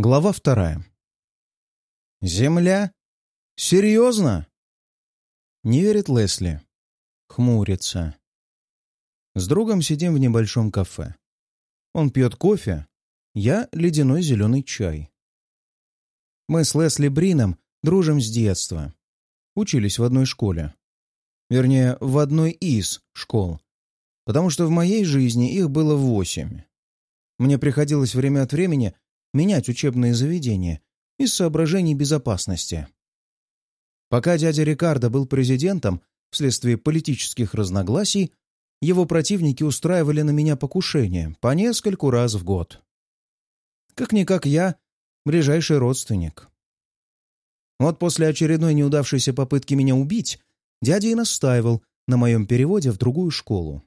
Глава вторая. «Земля? Серьезно?» Не верит Лесли. Хмурится. С другом сидим в небольшом кафе. Он пьет кофе, я — ледяной зеленый чай. Мы с Лесли Брином дружим с детства. Учились в одной школе. Вернее, в одной из школ. Потому что в моей жизни их было восемь. Мне приходилось время от времени менять учебные заведения из соображений безопасности. Пока дядя Рикардо был президентом, вследствие политических разногласий, его противники устраивали на меня покушения по нескольку раз в год. Как-никак я — ближайший родственник. Вот после очередной неудавшейся попытки меня убить, дядя и настаивал на моем переводе в другую школу.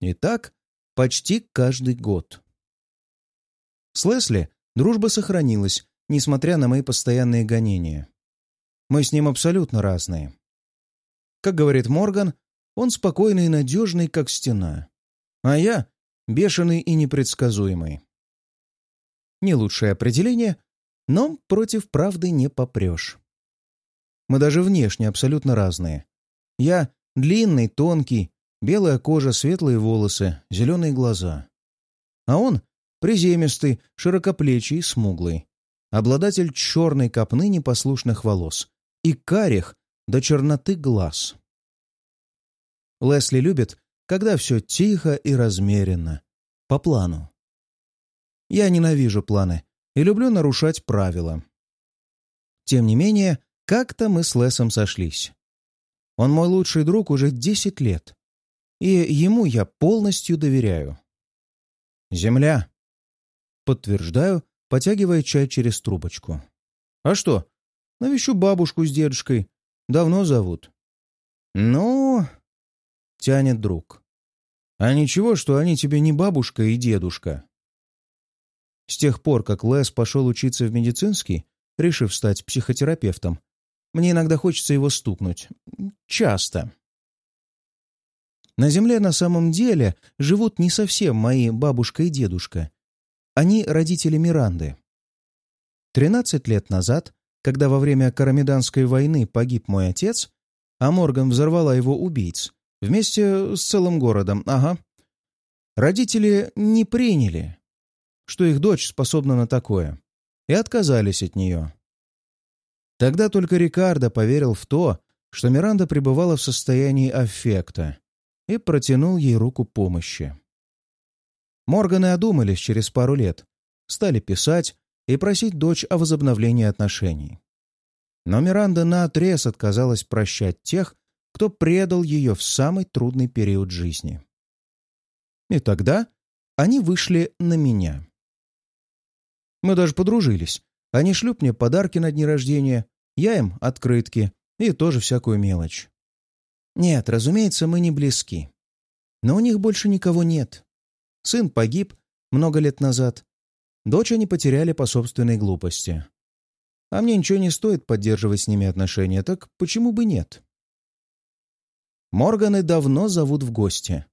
И так почти каждый год. С Лесли Дружба сохранилась, несмотря на мои постоянные гонения. Мы с ним абсолютно разные. Как говорит Морган, он спокойный и надежный, как стена. А я — бешеный и непредсказуемый. Не лучшее определение, но против правды не попрешь. Мы даже внешне абсолютно разные. Я — длинный, тонкий, белая кожа, светлые волосы, зеленые глаза. А он Приземистый, широкоплечий, смуглый. Обладатель черной копны непослушных волос и карих до черноты глаз. Лесли любит, когда все тихо и размеренно, по плану. Я ненавижу планы и люблю нарушать правила. Тем не менее, как-то мы с Лесом сошлись. Он мой лучший друг уже десять лет, и ему я полностью доверяю. Земля Подтверждаю, потягивая чай через трубочку. «А что? Навещу бабушку с дедушкой. Давно зовут». «Ну...» — тянет друг. «А ничего, что они тебе не бабушка и дедушка». С тех пор, как Лес пошел учиться в медицинский, решив стать психотерапевтом, мне иногда хочется его стукнуть. Часто. На Земле на самом деле живут не совсем мои бабушка и дедушка. Они родители Миранды. Тринадцать лет назад, когда во время Карамиданской войны погиб мой отец, а Морган взорвала его убийц, вместе с целым городом, ага, родители не приняли, что их дочь способна на такое, и отказались от нее. Тогда только Рикардо поверил в то, что Миранда пребывала в состоянии аффекта, и протянул ей руку помощи. Морганы одумались через пару лет, стали писать и просить дочь о возобновлении отношений. Но Миранда наотрез отказалась прощать тех, кто предал ее в самый трудный период жизни. И тогда они вышли на меня. Мы даже подружились. Они шлют мне подарки на дни рождения, я им открытки и тоже всякую мелочь. Нет, разумеется, мы не близки. Но у них больше никого нет. Сын погиб много лет назад. Дочь они потеряли по собственной глупости. А мне ничего не стоит поддерживать с ними отношения, так почему бы нет? Морганы давно зовут в гости.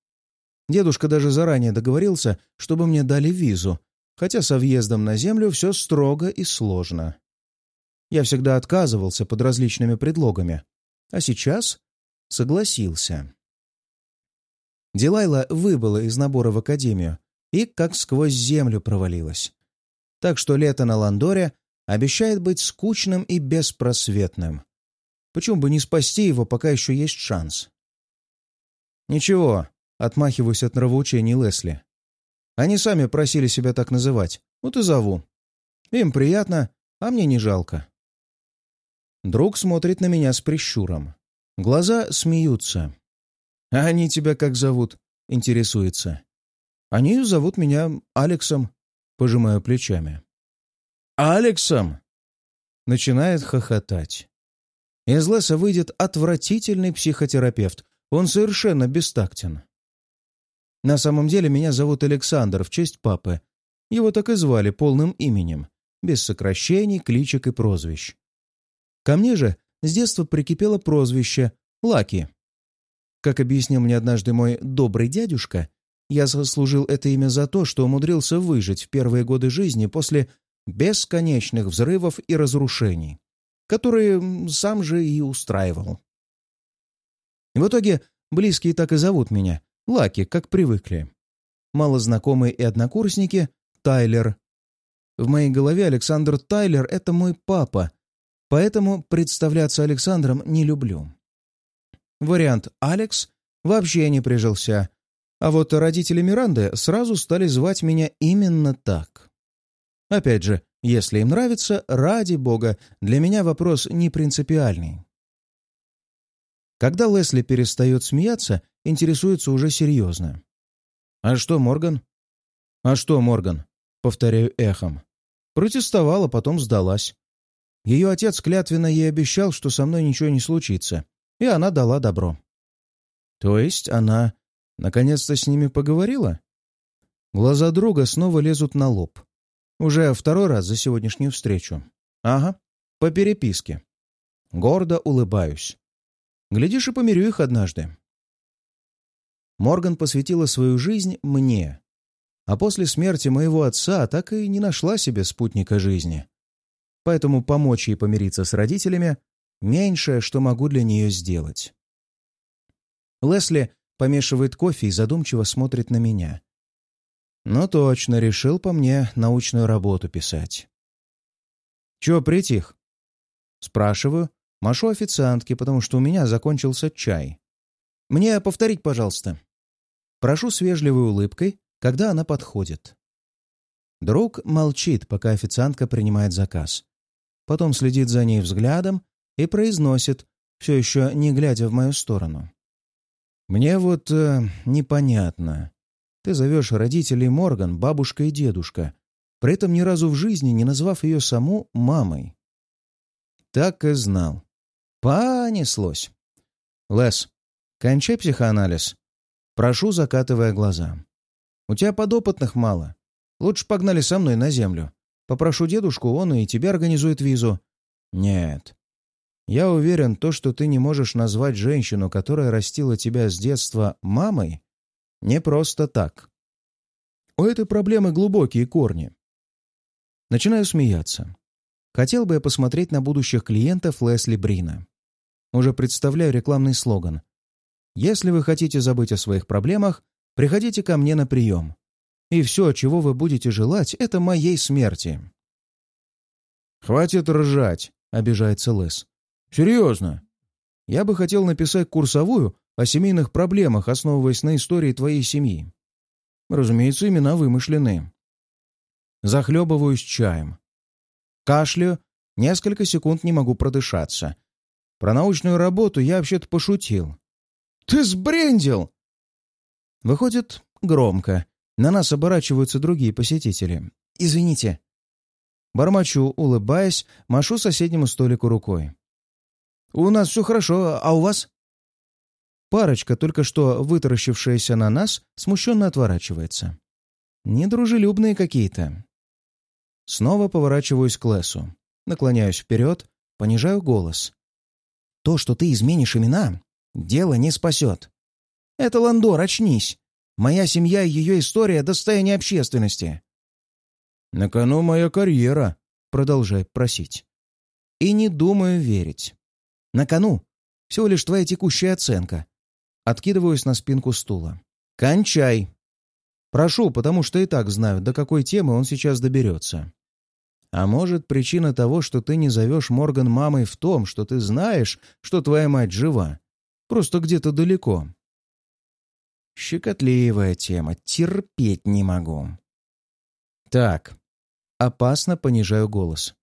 Дедушка даже заранее договорился, чтобы мне дали визу, хотя со въездом на землю все строго и сложно. Я всегда отказывался под различными предлогами, а сейчас согласился. Дилайла выбыла из набора в академию и как сквозь землю провалилась. Так что лето на Ландоре обещает быть скучным и беспросветным. Почему бы не спасти его, пока еще есть шанс? Ничего, отмахиваюсь от нравоучений Лесли. Они сами просили себя так называть, вот и зову. Им приятно, а мне не жалко. Друг смотрит на меня с прищуром. Глаза смеются. «А они тебя как зовут?» — интересуется. «Они зовут меня Алексом», — пожимаю плечами. «Алексом?» — начинает хохотать. Из леса выйдет отвратительный психотерапевт. Он совершенно бестактен. На самом деле меня зовут Александр в честь папы. Его так и звали полным именем, без сокращений, кличек и прозвищ. Ко мне же с детства прикипело прозвище Лаки. Как объяснил мне однажды мой добрый дядюшка, я заслужил это имя за то, что умудрился выжить в первые годы жизни после бесконечных взрывов и разрушений, которые сам же и устраивал. В итоге близкие так и зовут меня, Лаки, как привыкли. Малознакомые и однокурсники — Тайлер. В моей голове Александр Тайлер — это мой папа, поэтому представляться Александром не люблю. Вариант «Алекс» вообще не прижился, а вот родители Миранды сразу стали звать меня именно так. Опять же, если им нравится, ради бога, для меня вопрос не принципиальный. Когда Лесли перестает смеяться, интересуется уже серьезно. «А что, Морган?» «А что, Морган?» — повторяю эхом. Протестовала, потом сдалась. Ее отец клятвенно ей обещал, что со мной ничего не случится, и она дала добро. То есть она наконец-то с ними поговорила? Глаза друга снова лезут на лоб. Уже второй раз за сегодняшнюю встречу. Ага, по переписке. Гордо улыбаюсь. Глядишь, и помирю их однажды. Морган посвятила свою жизнь мне, а после смерти моего отца так и не нашла себе спутника жизни. Поэтому помочь ей помириться с родителями — меньшее, что могу для нее сделать. Лесли помешивает кофе и задумчиво смотрит на меня. Ну точно, решил по мне научную работу писать. Чего притих? Спрашиваю, машу официантке, потому что у меня закончился чай. Мне повторить, пожалуйста. Прошу с вежливой улыбкой, когда она подходит. Друг молчит, пока официантка принимает заказ. Потом следит за ней взглядом и произносит, все еще не глядя в мою сторону. «Мне вот э, непонятно. Ты зовешь родителей Морган бабушка и дедушка, при этом ни разу в жизни не назвав ее саму мамой. Так и знал. Понеслось. Лес, кончай психоанализ. Прошу, закатывая глаза. У тебя подопытных мало. Лучше погнали со мной на землю. Попрошу дедушку, он и тебе организует визу. Нет. Я уверен, то, что ты не можешь назвать женщину, которая растила тебя с детства, мамой, не просто так. У этой проблемы глубокие корни. Начинаю смеяться. Хотел бы я посмотреть на будущих клиентов Лесли Брина. Уже представляю рекламный слоган. Если вы хотите забыть о своих проблемах, приходите ко мне на прием. И все, чего вы будете желать, это моей смерти. «Хватит ржать», — обижается Лес. «Серьезно. Я бы хотел написать курсовую о семейных проблемах, основываясь на истории твоей семьи. Разумеется, имена вымышлены. Захлебываюсь чаем. Кашляю, несколько секунд не могу продышаться. Про научную работу я вообще-то пошутил. «Ты сбрендил!» Выходит, громко. На нас оборачиваются другие посетители. «Извините». Бормочу, улыбаясь, машу соседнему столику рукой. «У нас все хорошо, а у вас?» Парочка, только что вытаращившаяся на нас, смущенно отворачивается. Недружелюбные какие-то. Снова поворачиваюсь к Лесу. Наклоняюсь вперед, понижаю голос. «То, что ты изменишь имена, дело не спасет. Это Ландор, очнись. Моя семья и ее история — достояние общественности». «На кону моя карьера», — продолжает просить. И не думаю верить. На кону всего лишь твоя текущая оценка, Откидываюсь на спинку стула. «Кончай!» «Прошу, потому что и так знаю, до какой темы он сейчас доберется». «А может, причина того, что ты не зовешь Морган мамой в том, что ты знаешь, что твоя мать жива? Просто где-то далеко». Щекотливая тема, терпеть не могу. Так, опасно понижаю голос.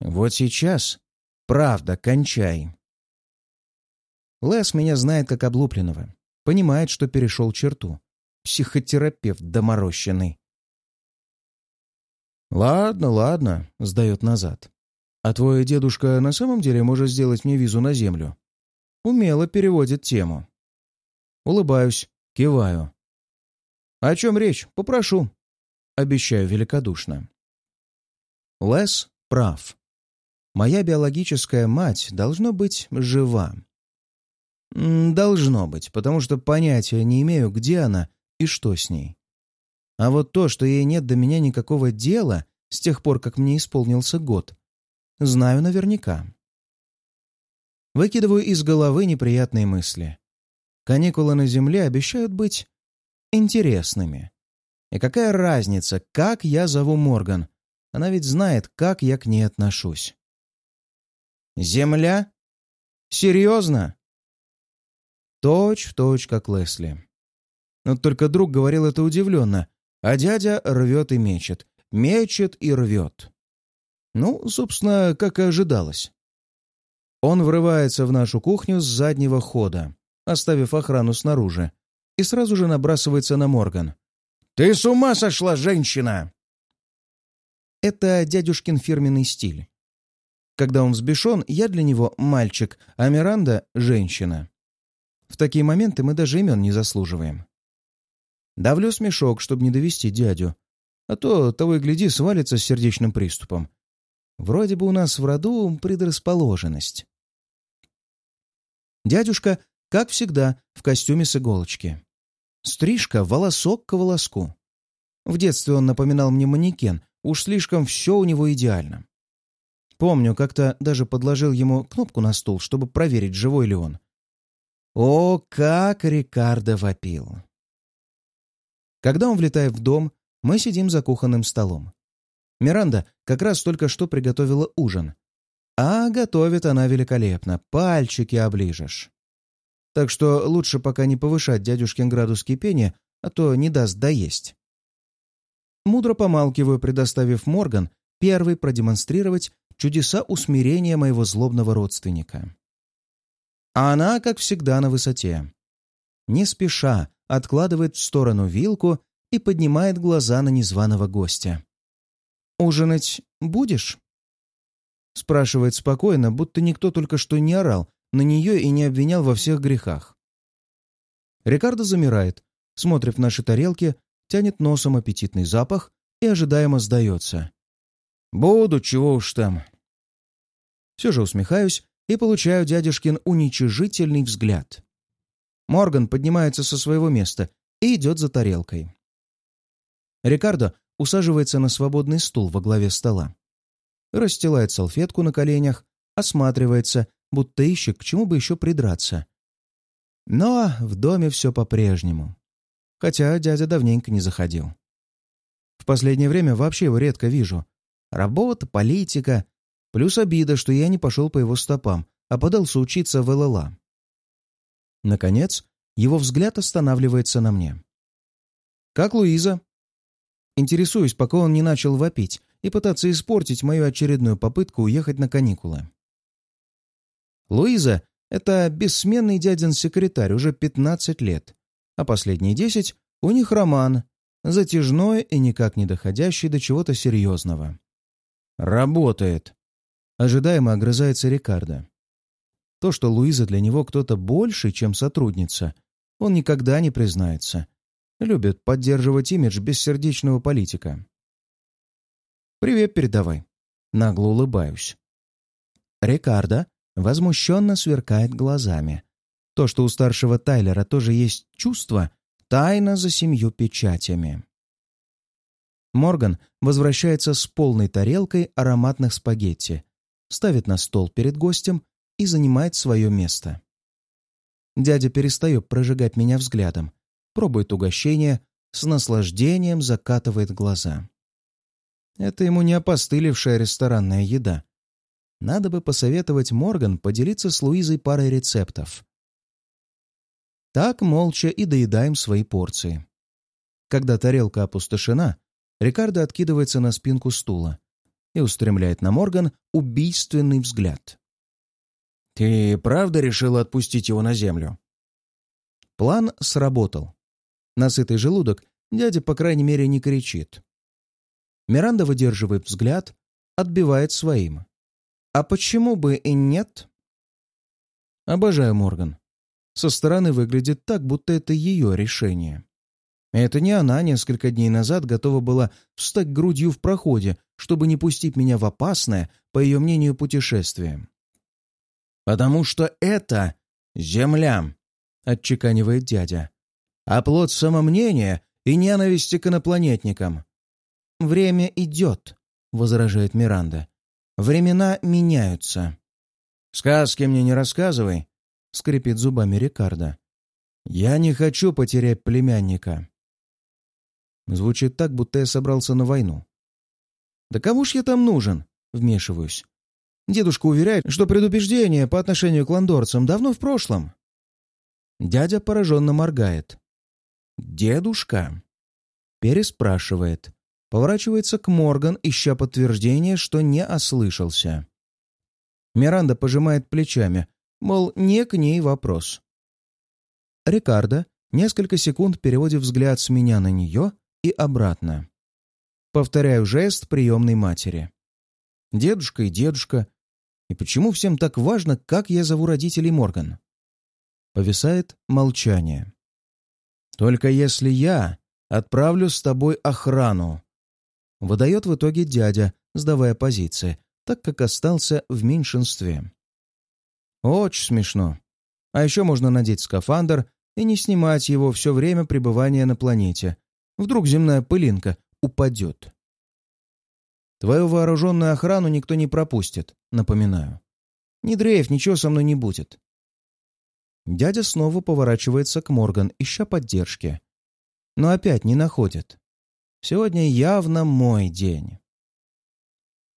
Вот сейчас, правда, кончай. Лес меня знает как облупленного. Понимает, что перешел черту. Психотерапевт доморощенный. «Ладно, ладно», — сдает назад. «А твой дедушка на самом деле может сделать мне визу на землю?» Умело переводит тему. Улыбаюсь, киваю. «О чем речь? Попрошу». Обещаю великодушно. Лес прав. Моя биологическая мать должно быть жива. Должно быть, потому что понятия не имею, где она и что с ней. А вот то, что ей нет до меня никакого дела, с тех пор, как мне исполнился год. Знаю наверняка. Выкидываю из головы неприятные мысли. Каникулы на Земле обещают быть интересными. И какая разница, как я зову Морган? Она ведь знает, как я к ней отношусь. «Земля? Серьезно?» Точь в точь, как Лесли. Но только друг говорил это удивленно, а дядя рвет и мечет, мечет и рвет. Ну, собственно, как и ожидалось. Он врывается в нашу кухню с заднего хода, оставив охрану снаружи, и сразу же набрасывается на Морган. «Ты с ума сошла, женщина!» Это дядюшкин фирменный стиль. Когда он взбешен, я для него мальчик, а Миранда — женщина. В такие моменты мы даже имен не заслуживаем. Давлю смешок, чтобы не довести дядю, а то того и гляди свалится с сердечным приступом. Вроде бы у нас в роду предрасположенность. Дядюшка, как всегда, в костюме с иголочки. Стрижка волосок к волоску. В детстве он напоминал мне манекен, уж слишком все у него идеально. Помню, как-то даже подложил ему кнопку на стул, чтобы проверить, живой ли он. О, как Рикардо вопил! Когда он влетает в дом, мы сидим за кухонным столом. Миранда как раз только что приготовила ужин. А готовит она великолепно, пальчики оближешь. Так что лучше пока не повышать дядюшкин градус кипения, а то не даст доесть. Мудро помалкиваю, предоставив Морган первый продемонстрировать чудеса усмирения моего злобного родственника. А она, как всегда, на высоте. Не спеша откладывает в сторону вилку и поднимает глаза на незваного гостя. «Ужинать будешь?» Спрашивает спокойно, будто никто только что не орал на нее и не обвинял во всех грехах. Рикардо замирает, смотрит в наши тарелки, тянет носом аппетитный запах и ожидаемо сдается. «Буду, чего уж там». Все же усмехаюсь и получаю дядюшкин уничижительный взгляд. Морган поднимается со своего места и идет за тарелкой. Рикардо усаживается на свободный стул во главе стола. Расстилает салфетку на коленях, осматривается, будто ищет, к чему бы еще придраться. Но в доме все по-прежнему. Хотя дядя давненько не заходил. В последнее время вообще его редко вижу. Работа, политика, плюс обида, что я не пошел по его стопам, а подался учиться в ЛЛА. Наконец, его взгляд останавливается на мне. «Как Луиза?» Интересуюсь, пока он не начал вопить и пытаться испортить мою очередную попытку уехать на каникулы. Луиза — это бессменный дядин секретарь уже 15 лет, а последние 10 у них роман, затяжной и никак не доходящий до чего-то серьезного. «Работает!» — ожидаемо огрызается Рикардо. То, что Луиза для него кто-то больше, чем сотрудница, он никогда не признается. Любит поддерживать имидж бессердечного политика. «Привет передавай». Нагло улыбаюсь. Рикардо возмущенно сверкает глазами. То, что у старшего Тайлера тоже есть чувство, тайна за семью печатями. Морган возвращается с полной тарелкой ароматных спагетти, ставит на стол перед гостем и занимает свое место. Дядя перестает прожигать меня взглядом, пробует угощение, с наслаждением закатывает глаза. Это ему не опостылевшая ресторанная еда. Надо бы посоветовать Морган поделиться с Луизой парой рецептов. Так молча и доедаем свои порции. Когда тарелка опустошена, Рикардо откидывается на спинку стула и устремляет на Морган убийственный взгляд. «Ты правда решила отпустить его на землю?» План сработал. На сытый желудок дядя, по крайней мере, не кричит. Миранда выдерживает взгляд, отбивает своим. «А почему бы и нет?» Обожаю Морган. Со стороны выглядит так, будто это ее решение. Это не она несколько дней назад готова была встать грудью в проходе, чтобы не пустить меня в опасное, по ее мнению, путешествие. «Потому что это земля», — отчеканивает дядя. «А плод самомнения и ненависти к инопланетникам. Время идет. — возражает Миранда. «Времена меняются». «Сказки мне не рассказывай», — скрипит зубами Рикардо. «Я не хочу потерять племянника». Звучит так, будто я собрался на войну. «Да кому ж я там нужен?» — вмешиваюсь. Дедушка уверяет, что предубеждение по отношению к ландорцам давно в прошлом. Дядя пораженно моргает. «Дедушка?» Переспрашивает. Поворачивается к Морган, ища подтверждение, что не ослышался. Миранда пожимает плечами, мол, не к ней вопрос. Рикардо несколько секунд переводит взгляд с меня на нее и обратно. Повторяю жест приемной матери. Дедушка и дедушка. И почему всем так важно, как я зову родителей Морган? Повисает молчание. «Только если я отправлю с тобой охрану», выдает в итоге дядя, сдавая позиции, так как остался в меньшинстве. Очень смешно. А еще можно надеть скафандр и не снимать его все время пребывания на планете. Вдруг земная пылинка упадет. Твою вооруженную охрану никто не пропустит, напоминаю. Не дрейф, ничего со мной не будет. Дядя снова поворачивается к Морган, ища поддержки. Но опять не находит. Сегодня явно мой день.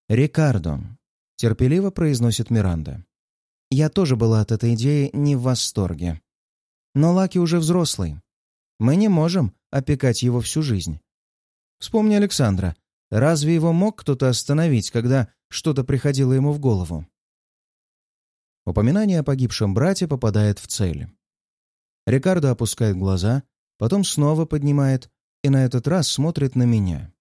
«Рикардо», — терпеливо произносит Миранда. «Я тоже была от этой идеи не в восторге. Но Лаки уже взрослый. Мы не можем опекать его всю жизнь. Вспомни Александра. Разве его мог кто-то остановить, когда что-то приходило ему в голову? Упоминание о погибшем брате попадает в цель. Рикардо опускает глаза, потом снова поднимает и на этот раз смотрит на меня.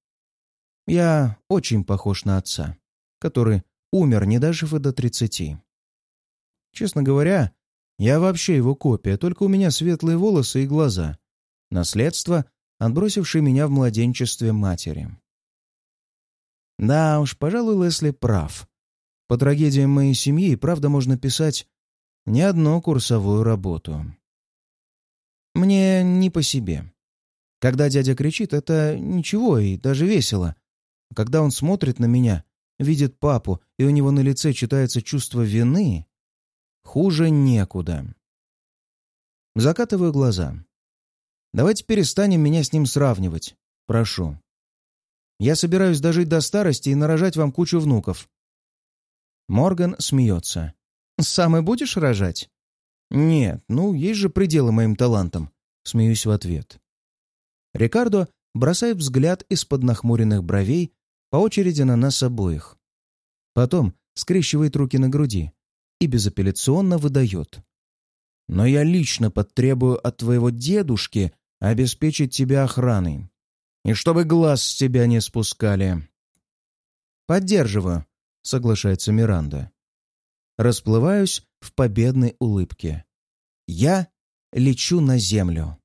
Я очень похож на отца, который умер, не дожив и до тридцати. Честно говоря, я вообще его копия, только у меня светлые волосы и глаза. Наследство, отбросившее меня в младенчестве матери. Да уж, пожалуй, Лесли прав. По трагедиям моей семьи, правда, можно писать не одну курсовую работу. Мне не по себе. Когда дядя кричит, это ничего и даже весело. Когда он смотрит на меня, видит папу, и у него на лице читается чувство вины, хуже некуда. Закатываю глаза. Давайте перестанем меня с ним сравнивать. Прошу. Я собираюсь дожить до старости и нарожать вам кучу внуков». Морган смеется. «Сам и будешь рожать?» «Нет, ну, есть же пределы моим талантам», — смеюсь в ответ. Рикардо бросает взгляд из-под нахмуренных бровей по очереди на нас обоих. Потом скрещивает руки на груди и безапелляционно выдает. «Но я лично потребую от твоего дедушки обеспечить тебя охраной и чтобы глаз с тебя не спускали». «Поддерживаю», — соглашается Миранда. Расплываюсь в победной улыбке. «Я лечу на землю».